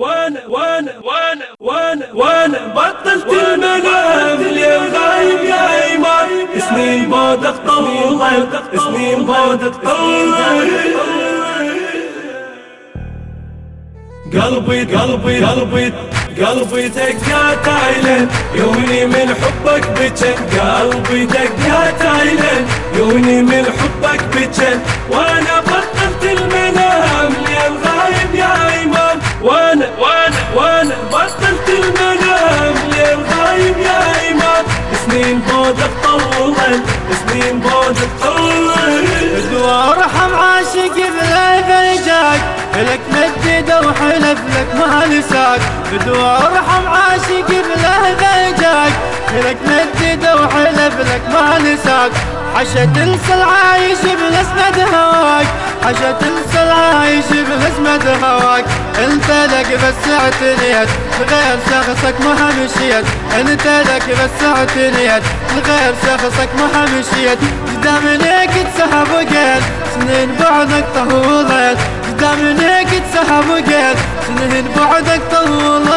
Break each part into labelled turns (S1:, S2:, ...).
S1: وأنا وأنا وأنا وأنا وأنا بطلت المنام اليوم غايب يا إيمان. سنين بعدك طول سنين بعدك طول قلبي قلبي قلبي. قلبي دقات عيلين يوني من حبك بجن قلبي دقات عيلين يوني من حبك بجن وأنا سنين بعدك طولن سنين بعدك طولن
S2: وارحم عاشق بلا فرجاك لك مدد وحلف لك ما لساك بدو ارحم عاشق بلا فرجاك لك مدد وحلف لك ما لساك حشا تنسى العايش بنسمة هواك حشا تنسى العايش بنسمة هواك. لك بس اعتنيت غير شخصك ما مشيت انت لك بس اعتنيت غير شخصك ما مشيت قدام ليك تسحب قيل سنين بعدك طولت. قدام ليك تسحب قيل سنين بعدك طولت.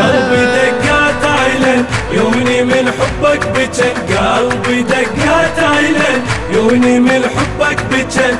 S1: قلبي دقات عيلين يوني من حبك بجن قلبي دقات عيلين يوني من حبك بجن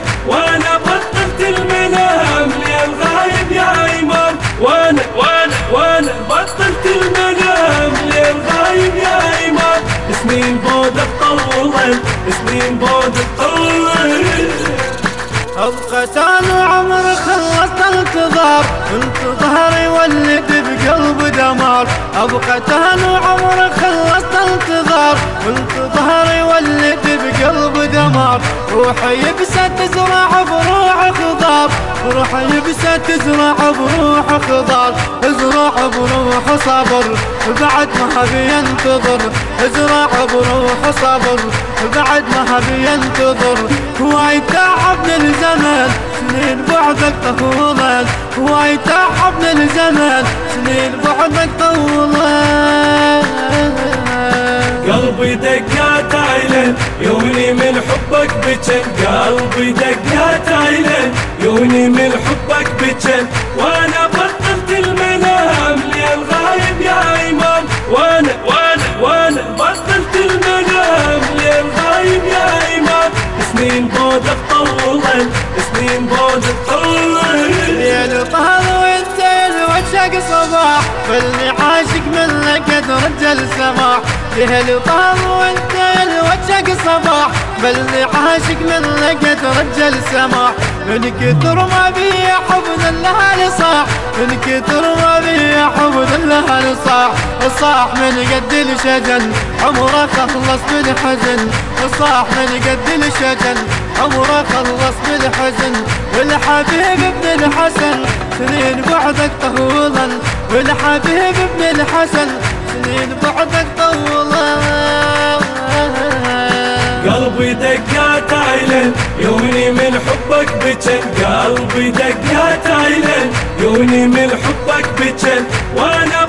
S2: انتظار انتظار يولد بقلب دمار. أبقى أنا عمر خلصت انتظار انتظار يولد بقلب دمار. روحي يبسى تزرع بروح خضار. روحي يبسى تزرع بروح خضار. ازرع بروح صبر بعد ما بينتظر ازرع بروح صبر بعد ما بينتظر وايد تعبني الزمن. سنين بعدك طولت وايد تعبني الزمن سنين بعدك طولت
S1: قلبي دقات عيلين يوني من حبك بجن قلبي دقات عيلين يوني من حبك بجن وأنا سنين بعدك طولن
S2: ليل طهر وانت وجهك صباح فاللي عاشق من لقد رجل سماح ليل طهر وانت وجهك صباح بل عاشق من لقد رجل سماح من كثر ما بي حب لها لصاح من كثر ما بي حب لصاح. صاح من قد الشجن عمره خلص بالحزن. صاح من قد الشجن عمره خلص بالحزن. والحبيب ابن الحسن سنين بعدك طولا والحبيب ابن الحسن سنين بعدك طولا
S1: قلبي دقات عيلين يوني من حبك بجن قلبي دقات عيلين يوني من حبك بجن
S2: وأنا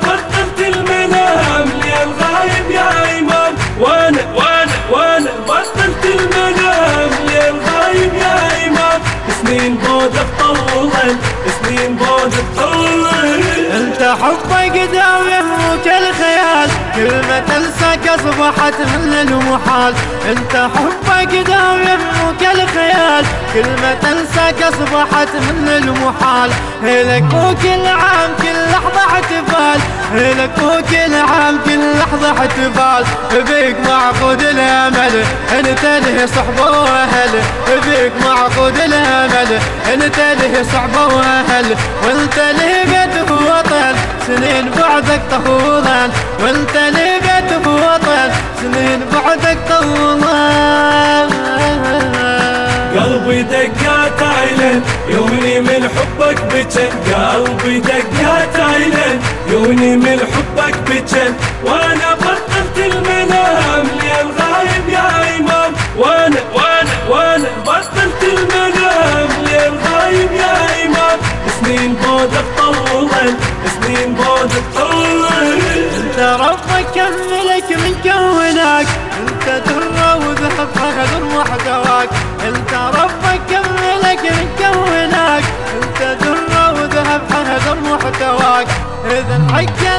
S2: اصبحت من المحال. انت حبك داوم كالخيال. كلمة تنساك اصبحت من المحال. هلك وكل عام كل لحظة احتفال. هلك وكل عام كل لحظة احتفال. بيك معقود الأمل انت له صحبة وأهل. بيك معقود الأمل انت له صحبة وأهل. وانت له بيت وطن. سنين بعدك طولا وانت لي بيت وطن سنين بعدك طولا
S1: قلبي دقات عيلين يوني من حبك بجن قلبي دقات عيلين يوني من حبك بجن وأنا بطلت المنام
S2: ربك كملك من كونك. انت تره وبحبك غدر وحدواك انت ربك كملك من كونك. انت تره وبحبك غدر وحدواك اذا حكي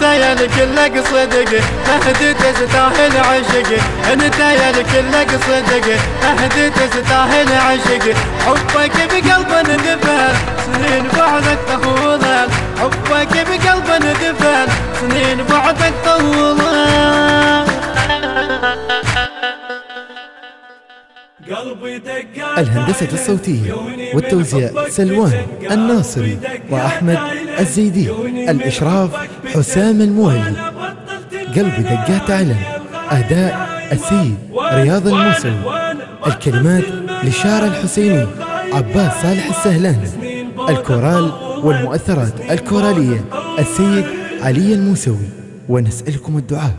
S2: أنت يا الكل صدق. أهدي تستاهل عشق. أنت يا الكل صدق. أهدي تستاهل عشق. حبك بقلب دفن سنين بعدك طولا حبك بقلب دفن سنين بعدك طولا
S3: الهندسة الصوتية والتوزيع سلوان الناصري وأحمد الزيدي الإشراف حسام المولي قلبي دقات علم أداء السيد رياض الموسوي. الكلمات لشارع الحسيني عباس صالح السهلاني. الكورال والمؤثرات الكورالية السيد علي الموسوي. ونسألكم الدعاء.